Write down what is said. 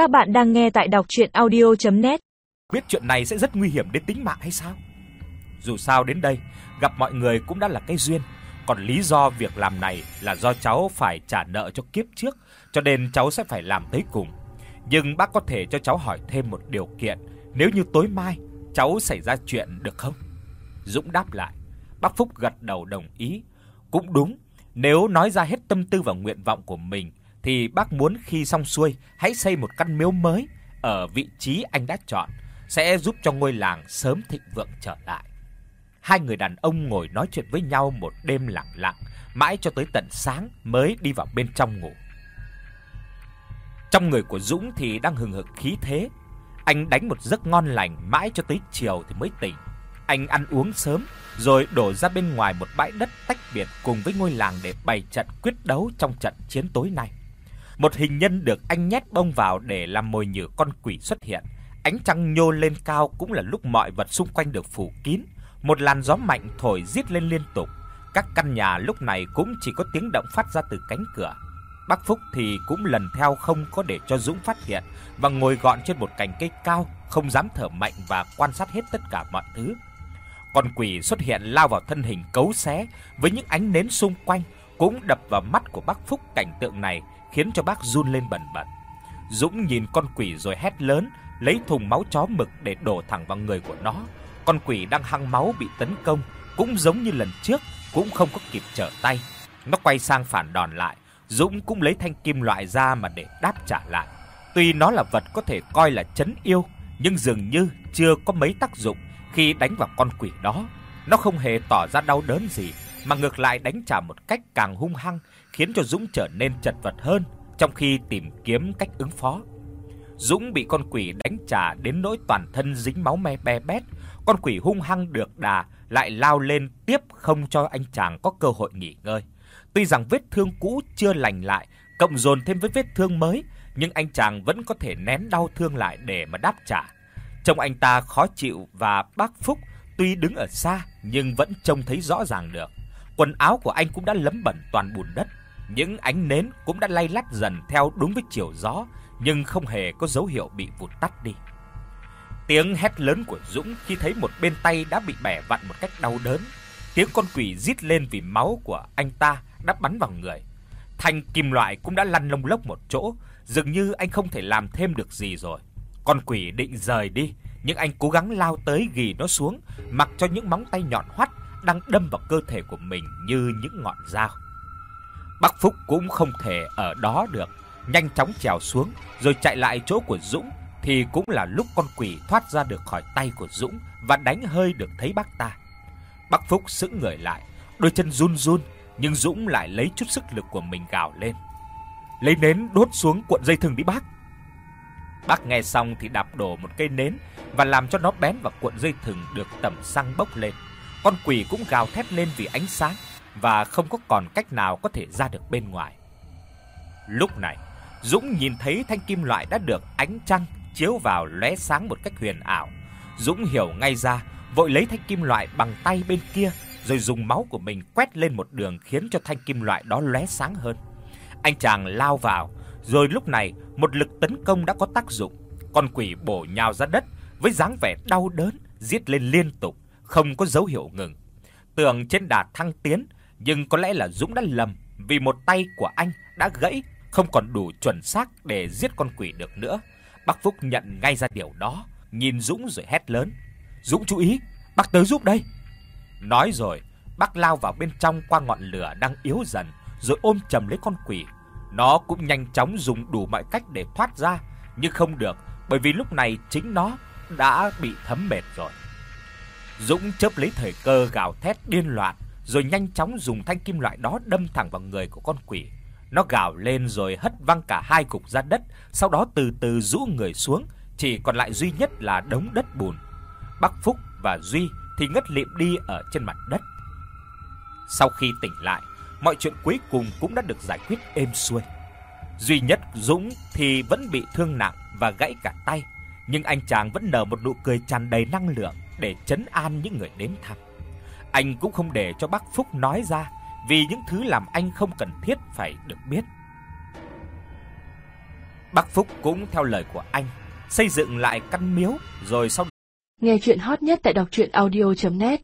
Các bạn đang nghe tại đọc audio net Biết chuyện này sẽ rất nguy hiểm đến tính mạng hay sao? Dù sao đến đây, gặp mọi người cũng đã là cái duyên, còn lý do việc làm này là do cháu phải trả nợ cho kiếp trước, cho nên cháu sẽ phải làm tới cùng. Nhưng bác có thể cho cháu hỏi thêm một điều kiện, nếu như tối mai cháu xảy ra chuyện được không? Dũng đáp lại. Bác Phúc gật đầu đồng ý. Cũng đúng, nếu nói ra hết tâm tư và nguyện vọng của mình thì bác muốn khi xong xuôi hãy xây một căn miếu mới ở vị trí anh đã chọn, sẽ giúp cho ngôi làng sớm thịnh vượng trở lại. Hai người đàn ông ngồi nói chuyện với nhau một đêm lặng lặng, mãi cho tới tận sáng mới đi vào bên trong ngủ. Trong người của Dũng thì đang hừng hực khí thế. Anh đánh một giấc ngon lành mãi cho tới chiều thì mới tỉnh. Anh ăn uống sớm rồi đổ ra bên ngoài một bãi đất tách biệt cùng với ngôi làng để bày trận quyết đấu trong trận chiến tối nay. Một hình nhân được anh nhét bông vào để làm mồi nhử con quỷ xuất hiện. Ánh trăng nhô lên cao cũng là lúc mọi vật xung quanh được phủ kín. Một làn gió mạnh thổi rít lên liên tục. Các căn nhà lúc này cũng chỉ có tiếng động phát ra từ cánh cửa. Bác Phúc thì cũng lần theo không có để cho Dũng phát hiện và ngồi gọn trên một cành cây cao, không dám thở mạnh và quan sát hết tất cả mọi thứ. Con quỷ xuất hiện lao vào thân hình cấu xé với những ánh nến xung quanh cũng đập vào mắt của bác Phúc cảnh tượng này khiến cho bác run lên bần bật. Dũng nhìn con quỷ rồi hét lớn, lấy thùng máu chó mực để đổ thẳng vào người của nó. Con quỷ đang hăng máu bị tấn công, cũng giống như lần trước, cũng không có kịp trở tay. Nó quay sang phản đòn lại, Dũng cũng lấy thanh kim loại ra mà để đáp trả lại. Tuy nó là vật có thể coi là trấn yêu, nhưng dường như chưa có mấy tác dụng khi đánh vào con quỷ đó. Nó không hề tỏ ra đau đớn gì, mà ngược lại đánh trả một cách càng hung hăng, khiến cho Dũng trở nên chật vật hơn trong khi tìm kiếm cách ứng phó. Dũng bị con quỷ đánh trả đến nỗi toàn thân dính máu me be bét, con quỷ hung hăng được đà lại lao lên tiếp không cho anh chàng có cơ hội nghỉ ngơi. Tuy rằng vết thương cũ chưa lành lại, cộng dồn thêm với vết thương mới, nhưng anh chàng vẫn có thể nén đau thương lại để mà đáp trả. Trông anh ta khó chịu và bác Phúc tuy đứng ở xa nhưng vẫn trông thấy rõ ràng được. Quần áo của anh cũng đã lấm bẩn toàn bùn đất, những ánh nến cũng đã lay lắt dần theo đúng với chiều gió, nhưng không hề có dấu hiệu bị vụt tắt đi. Tiếng hét lớn của Dũng khi thấy một bên tay đã bị bẻ vặn một cách đau đớn, tiếng con quỷ rít lên vì máu của anh ta đã bắn vào người. Thanh kim loại cũng đã lăn lông lốc một chỗ, dường như anh không thể làm thêm được gì rồi. Con quỷ định rời đi, nhưng anh cố gắng lao tới ghì nó xuống, mặc cho những móng tay nhọn hoắt đang đâm vào cơ thể của mình như những ngọn dao. Bắc Phúc cũng không thể ở đó được, nhanh chóng trèo xuống rồi chạy lại chỗ của Dũng thì cũng là lúc con quỷ thoát ra được khỏi tay của Dũng và đánh hơi được thấy bác ta. Bắc Phúc sững người lại, đôi chân run run, nhưng Dũng lại lấy chút sức lực của mình gào lên. Lấy nến đốt xuống cuộn dây thừng đi bác. Bác nghe xong thì đạp đổ một cây nến và làm cho nó bén vào cuộn dây thừng được tẩm xăng bốc lên. Con quỷ cũng gào thét lên vì ánh sáng và không có còn cách nào có thể ra được bên ngoài. Lúc này, Dũng nhìn thấy thanh kim loại đã được ánh trăng chiếu vào lóe sáng một cách huyền ảo. Dũng hiểu ngay ra, vội lấy thanh kim loại bằng tay bên kia rồi dùng máu của mình quét lên một đường khiến cho thanh kim loại đó lóe sáng hơn. Anh chàng lao vào, rồi lúc này một lực tấn công đã có tác dụng. Con quỷ bổ nhào ra đất với dáng vẻ đau đớn, giết lên liên tục, không có dấu hiệu ngừng. Tưởng trên đà thăng tiến, nhưng có lẽ là Dũng đã lầm, vì một tay của anh đã gãy, không còn đủ chuẩn xác để giết con quỷ được nữa. Bác Phúc nhận ngay ra điều đó, nhìn Dũng rồi hét lớn: "Dũng chú ý, bác tới giúp đây." Nói rồi, bác lao vào bên trong qua ngọn lửa đang yếu dần, rồi ôm chầm lấy con quỷ. Nó cũng nhanh chóng dùng đủ mọi cách để thoát ra, nhưng không được, bởi vì lúc này chính nó đã bị thấm mệt rồi. Dũng chớp lấy thời cơ gào thét điên loạn, rồi nhanh chóng dùng thanh kim loại đó đâm thẳng vào người của con quỷ. Nó gào lên rồi hất văng cả hai cục ra đất, sau đó từ từ rũ người xuống, chỉ còn lại duy nhất là đống đất bùn. Bắc Phúc và Duy thì ngất lịm đi ở trên mặt đất. Sau khi tỉnh lại, mọi chuyện cuối cùng cũng đã được giải quyết êm xuôi. Duy nhất Dũng thì vẫn bị thương nặng và gãy cả tay, nhưng anh chàng vẫn nở một nụ cười tràn đầy năng lượng để trấn an những người đến thăm. Anh cũng không để cho bác Phúc nói ra vì những thứ làm anh không cần thiết phải được biết. Bác Phúc cũng theo lời của anh, xây dựng lại căn miếu rồi sau Nghe chuyện hot nhất tại đọc audio net